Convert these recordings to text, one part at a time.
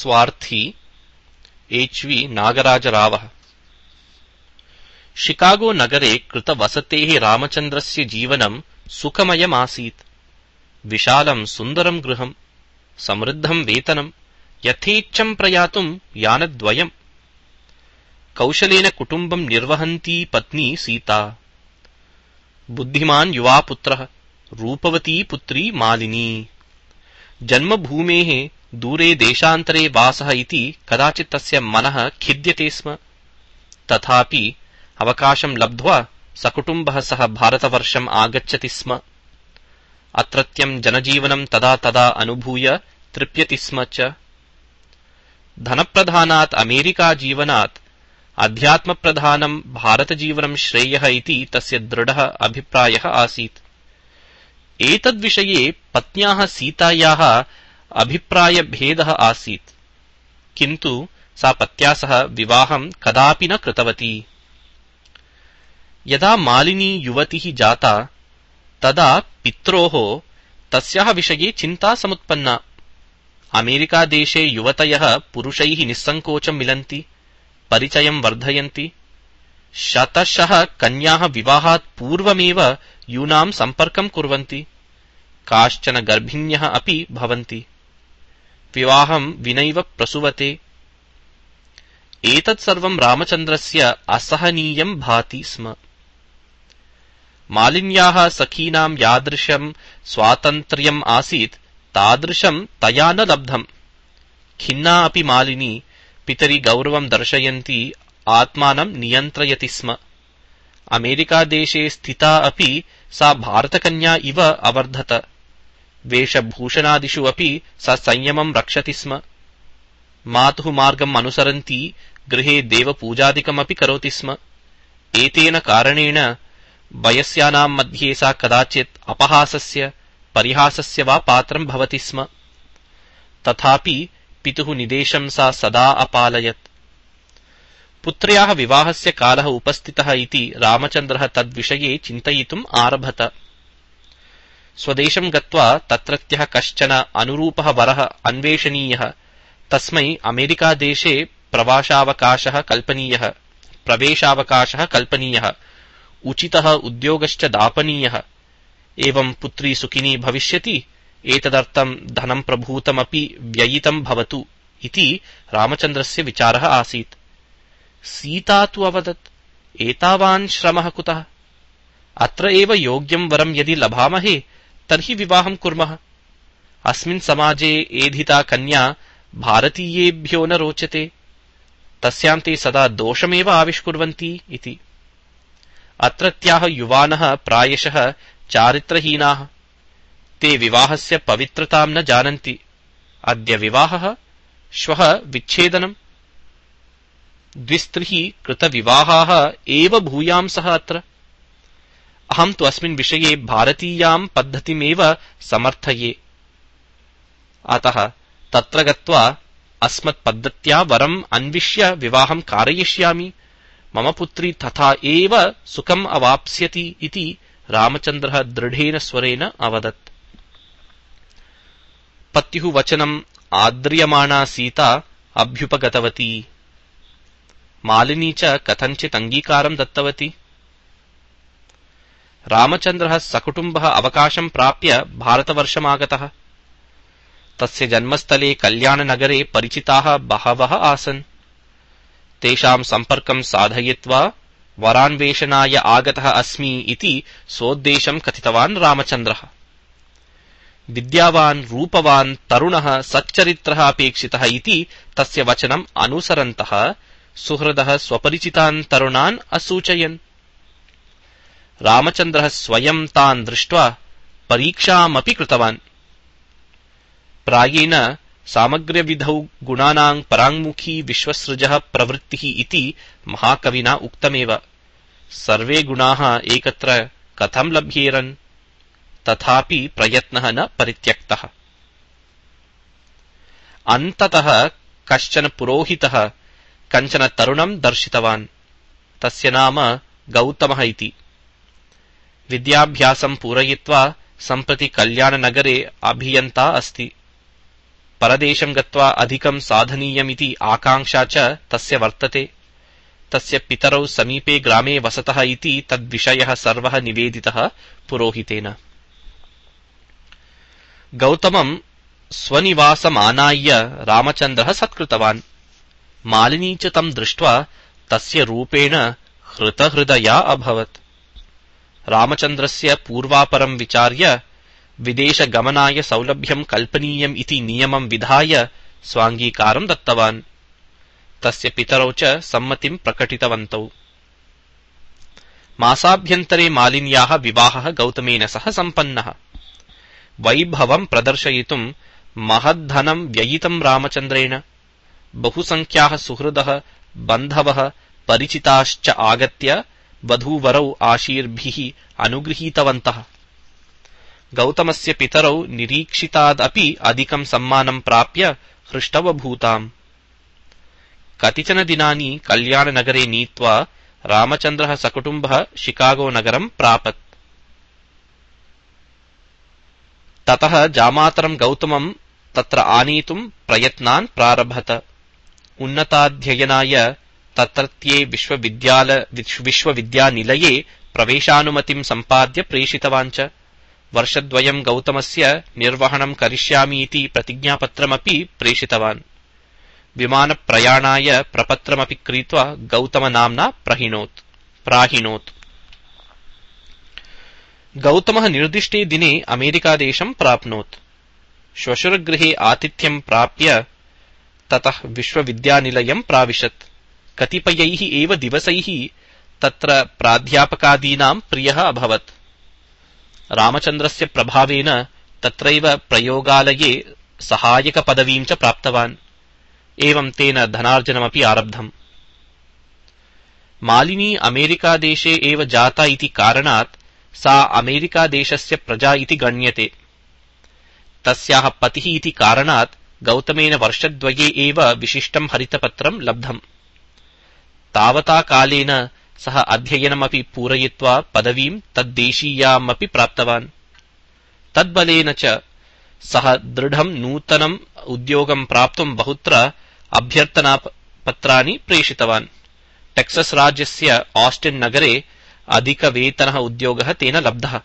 स्वार्थी एच् वि नागराजरावः शिकागो नगरे कृतवसतेः रामचन्द्रस्य जीवनं सुखमयमासीत् विशालं सुन्दरं गृहं समृद्धं वेतनं यथेच्छं प्रयातुं यानद्वयम् कौशलेन कुटुम्बं निर्वहन्ती पत्नी सीता बुद्धिमान् युवा पुत्रः रूपवती पुत्री मालिनी जन्मभूमेः दूरे देशान्तरे वासः इति कदाचित् तस्य मनः खिद्यते स्म। तथापि अवकाशं लब्ध्वा सकुटुम्बः सह भारतवर्षम् आगच्छति स्म। अत्रत्यं जनजीवनं तदा तदा अनुभूय तृप्यति स्म च। धनप्रधानात् अमेरिकाजीवनात् अध्यात्मप्रधानं भारतजीवनं श्रेयः इति तस्य दृढः अभिप्रायः आसीत्। एतद्विषये पत्न्याः सीतायाः अभिप्रायभेदः आसीत् किन्तु सा पत्या सह विवाहं कदापि न कृतवती यदा मालिनी युवतिः जाता तदा पित्रोः तस्याः विषये चिन्ता समुत्पन्ना अमेरिकादेशे युवतयः पुरुषैः निस्सङ्कोचं मिलन्ति परिचयं वर्धयन्ति शतशः कन्याः विवाहात् पूर्वमेव यूनां सम्पर्कं कुर्वन्ति काश्चन गर्भिण्यः अपि भवन्ति వివాహం వినైవ ప్రసువతే. ఏతత్సర్వం రామచంద్రస్య అసహనీయం భాతి స్మ. మాలిన్యా సఖీనాం యాదృశం స్వాతంత్ర్యం ఆసీత్ తాదృశం తయా న లబ్ధం. ఖిన్నా అపి మాలిని పితరి గౌరవం దర్శయంతి ఆత్మానం నియంత్రయతి స్మ. అమెరికాదేశే స్థిత అపి సా భారతకన్యా ఇవ అవర్ధత. वेषभूषणादिषु अपि सा संयमं रक्षति स्म मातुः मार्गम् अनुसरन्ती गृहे देवपूजादिकमपि करोति स्म एतेन कारणेन वयस्यानां मध्ये सा कदाचित् अपहासस्य परिहासस्य वा पात्रं भवति स्म तथापि पितुः निदेशं सा सदा अपालयत् पुत्र्याः विवाहस्य कालः उपस्थितः इति रामचन्द्रः तद्विषये चिन्तयितुम् आरभत स्वदेशं गत्वा तत्रत्यः कश्चन अनुरूपः वरः अन्वेषणीयः तस्मै अमेरिकादेशे प्रवासावकाशः कल्पनीयः प्रवेशावकाशः कल्पनीयः उचितः उद्योगश्च दापनीयः एवं पुत्री सुखिनी भविष्यति एतदर्थं धनं प्रभूतमपि व्ययितं भवतु इति रामचन्द्रस्य विचारः आसीत् सीता तु अवदत् एतावान् श्रमः कुतः अत्र एव योग्यं वरं यदि लभामहे तर्हि विवाहं कुर्मः अस्मिन् समाजे एधिता कन्या भारतीयेभ्यो न रोचते तस्यां ते सदा दोषमेव आविष्कुर्वन्ति इति अत्रत्याः युवानः प्रायशः चारित्रहीनाः ते विवाहस्य पवित्रतां न जानन्ति अद्य विवाहः श्वः विच्छेदनम् द्विस्त्रिः कृतविवाहाः एव भूयांसः अत्र अहं तु अस्मिन् विषये भारतीयां पद्धतिमेव समर्थये अतः तत्र गत्वा अस्मत्पद्धत्या वरम् अन्विष्य विवाहं कारयिष्यामि मम पुत्री तथा एव सुखम् अवाप्स्यति इति रामचन्द्रः दृढेन स्वरेण अवदत् पत्युः वचनम् आद्रियमाणा सीता अभ्युपगतवती मालिनी च कथञ्चित् अङ्गीकारं दत्तवती रामचन्द्रः सकुटुम्बः अवकाशं प्राप्य भारतवर्षमागतः तस्य जन्मस्थले कल्याणनगरे परिचिताः बहवः आसन् तेषां सम्पर्कं साधयित्वा वरान्वेषणाय आगतः अस्मि इति सोद्देशं कथितवान् रामचन्द्रः विद्यावान् रूपवान् तरुणः सच्चरित्रः अपेक्षितः इति तस्य वचनम् अनुसरन्तः सुहृदः स्वपरिचितान् तरुणान् असूचयन् रामचन्द्रः स्वयं तान् दृष्ट्वा परीक्षामपि कृतवान् प्रायेण सामग्र्यविधौ गुणानां पराङ्मुखी विश्वसृजः प्रवृत्तिः इति महाकविना उक्तमेव सर्वे गुणाः एकत्र कथं लभ्येरन् तथापि प्रयत्नः न परित्यक्तः अन्ततः कश्चन पुरोहितः कञ्चन तरुणं दर्शितवान् तस्य नाम गौतमः इति विद्याभ्यासं पूरयित्वा सम्प्रति कल्याणनगरे अभियन्ता अस्ति परदेशम् गत्वा अधिकम् साधनीयमिति आकाङ्क्षा च तस्य वर्तते तस्य पितरौ समीपे ग्रामे वसतः इति तद्विषयः सर्वः निवेदितः पुरोहितेन गौतमम् स्वनिवासमानाय्य रामचन्द्रः सत्कृतवान् मालिनी च तम् दृष्ट्वा तस्य रूपेण हृतहृदया अभवत् रामचन्द्रस्य पूर्वापरम् विचार्य विदेशगमनाय सौलभ्यम् कल्पनीयम् इति नियमम् विधाय स्वाङ्गीकारम् दत्तवान् तस्य पितरौ च सम्मतिम् प्रकटितवन्तौ मासाभ्यन्तरे मालिन्याः विवाहः गौतमेन सह सम्पन्नः वैभवम् प्रदर्शयितुम् महद्धनम् व्ययितम् रामचन्द्रेण बहुसङ्ख्याः सुहृदः बन्धवः परिचिताश्च आगत्य वधूवरौ आशीर्भिः अनुगृहीतवन्तः गौतमस्य पितरौ निरीक्षितादपि अधिकम् सम्मानम् प्राप्य हृष्टवभूताम् कतिचन दिनानि कल्याणनगरे नीत्वा रामचन्द्रः सकुटुम्बः शिकागोनगरम् प्रापत् ततः जामातरम् गौतमम् तत्र आनेतुम् प्रयत्नान् प्रारभत उन्नताध्ययनाय तत्रत्ये विश्वविद्यानिलये प्रवेशानुमतिम् सम्पाद्य प्रेषितवान् च वर्षद्वयम् गौतमस्य निर्वहणम् करिष्यामीति प्रतिज्ञापत्रमपि प्रेषितवान् विमानप्रयाणाय प्रपत्रमपि क्रीत्वा गौतमनाम्ना प्रहिणोत् प्राहिणोत् गौतमः निर्दिष्टे दिने अमेरिकादेशम् प्राप्नोत् श्वशुरगृहे आतिथ्यम् प्राप्य ततः विश्वविद्यानिलयम् प्राविशत् कतिपयैः एव दिवसैः तत्र प्राध्यापकादीनाम् प्रियः अभवत्। रामचन्द्रस्य प्रभावेन तत्रैव प्रयोगालये सहायकपदवीम् च प्राप्तवान्। एवम् तेन धनार्जनमपि आरब्धम्। मालिनी अमेरिकादेशे एव जाता इति कारणात् सा अमेरिकादेशस्य प्रजा इति गण्यते। तस्याः पतिः इति कारणात् गौतमेन वर्षद्वये एव विशिष्टम् हरितपत्रम् लब्धम्। तावता कालेन सः अध्ययनमपि पूरयित्वा पदवीम् तद्देशीयामपि प्राप्तवान् तद्बलेन च सः दृढम् नूतनम् उद्योगम् प्राप्तुम् बहुत्र अभ्यर्थनापत्राणि प्रेषितवान् टेक्सस् राज्यस्य ऑस्टिन् नगरे अधिकवेतनः उद्योगः तेन लब्धः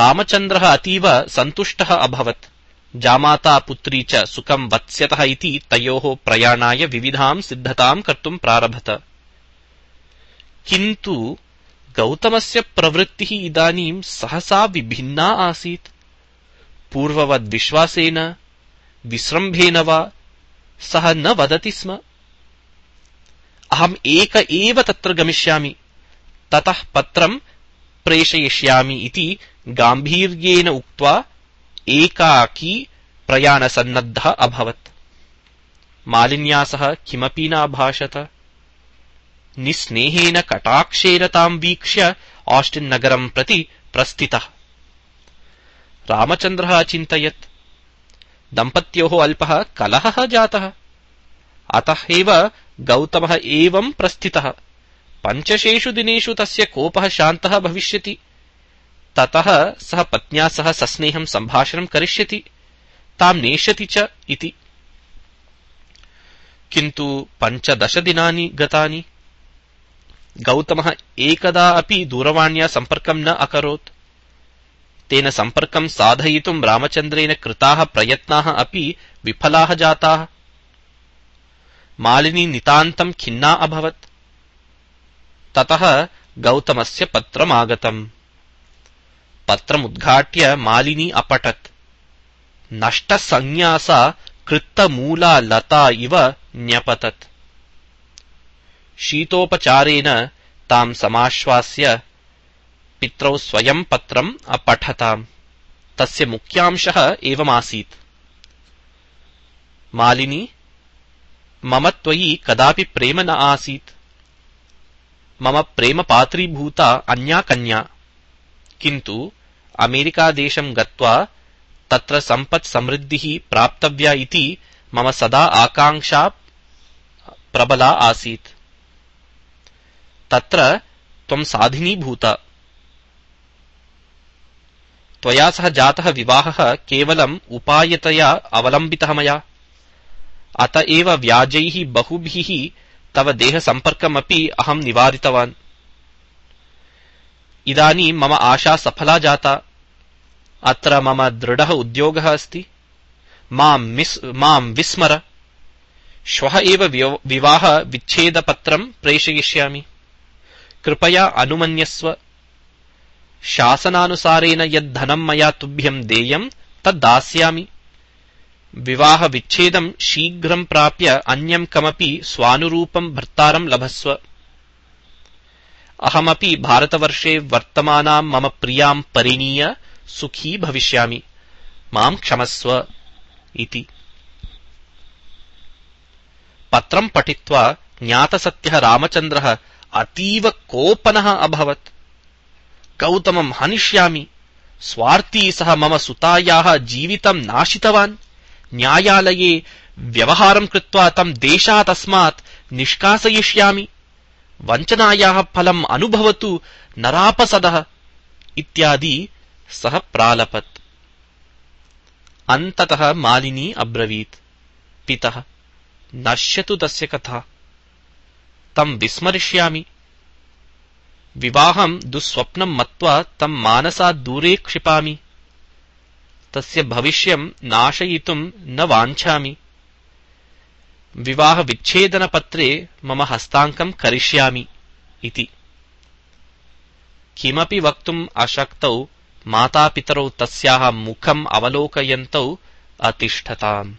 रामचन्द्रः अतीव सन्तुष्टः अभवत् जामाता पुत्री च सुखम् वत्स्यतः इति तयोः प्रयाणाय विविधाम् सिद्धताम् कर्तुम् प्रारभत किन्तु गौतमस्य प्रवृत्तिः इदानीम् सहसा विभिन्ना आसीत् पूर्ववद्विश्वासेन विस्रम्भेन वा सः न वदति स्म अहम् एक एव तत्र गमिष्यामि ततः पत्रम् प्रेषयिष्यामि इति गाम्भीर्येण उक्त्वा एकाकी प्रयाणसन्नद्धः अभवत् मालिन्या सह किमपि नाभाषत निस्नेहेन कटाक्षेन ताम् वीक्ष्य ऑस्टिन् नगरम् प्रति प्रस्थितः रामचन्द्रः अचिन्तयत् दम्पत्योः अल्पः कलहः जातः अतः एव गौतमः एवम् प्रस्थितः पञ्चशेषु दिनेषु तस्य कोपः शान्तः भविष्यति ततः सः पत्न्या सह सस्नेहम् सम्भाषणम् करिष्यति ताम् नेष्यति च इति किन्तु पञ्चदशदिनानि गतानि गौतमः एकदा अपि दूरवाण्या सम्पर्कम् न अकरोत् तेन सम्पर्कम् साधयितुम् रामचन्द्रेण कृताः प्रयत्नाः अपि विफलाः जाताः मालिनी नितान्तम् खिन्ना अभवत् ततः गौतमस्य पत्रमागतम् पत्रमुद्घाट्य मालिनी अपठत् नष्टसंज्ञा कृत्तमूला लता इव न्यपतत् शीतोपचारेण ताम् समाश्वास्य पित्रौ स्वयम् पत्रम् अपठताम् तस्य मुख्यांशः एवमासीत् मालिनी मम त्वयि कदापि प्रेम न आसीत् मम प्रेमपात्रीभूता अन्या कन्या किन्तु अमेरिकादेशम् गत्वा तत्र सम्पत्समृद्धिः प्राप्तव्या इति मम सदा आकाङ्क्षा प्रबला आसीत् तत्र त्वम् साधिनीभूता त्वया सह जातः विवाहः केवलम् उपायतया अवलम्बितः मया अत एव व्याजैः बहुभिः तव देहसम्पर्कमपि अहम् निवारितवान् इदानीं मम आशा सफला जाता अत्र मम दृढः उद्योगः अस्ति माम् विस्मर श्वः एव विवाहविच्छेदपत्रम् प्रेषयिष्यामि कृपया अनुमन्यस्व शासनानुसारेण यद्धनम् मया तुभ्यम् देयम् तद्दास्यामि विवाहविच्छेदम् शीघ्रम् प्राप्य अन्यम् कमपि स्वानुरूपम् भर्तारम् लभस्व అహమపి భారతవర్షే వర్తమానాం మమ ప్రియాం పరిణీయ సుఖీ భవిష్యామి మాం క్షమస్వ ఇది పత్రం పఠిత్వా జ్ఞాతసత్య రామచంద్ర అతీవ కోపన అభవత్ గౌతమం హనిష్యామి స్వార్థీ సహ మమ సుతాయా జీవితం నాశితవాన్ న్యాయాలయే వ్యవహారం కృత్వా తం దేశాత్ నిష్కాసయిష్యామి वञ्चनायाः फलम् अनुभवतु नरापसदः इत्यादि सः प्रालपत् अन्ततः मालिनी अब्रवीत् पितः नश्यतु तस्य कथा तम् विस्मरिष्यामि विवाहम् दुःस्वप्नम् मत्वा तम् मानसात् दूरे क्षिपामि तस्य भविष्यम् नाशयितुम् न वाञ्छामि विवाहविच्छेदनपत्रे मम हस्ताङ्कम् करिष्यामि इति किमपि वक्तुम् अशक्तौ मातापितरौ तस्याः मुखम् अवलोकयन्तौ अतिष्ठताम्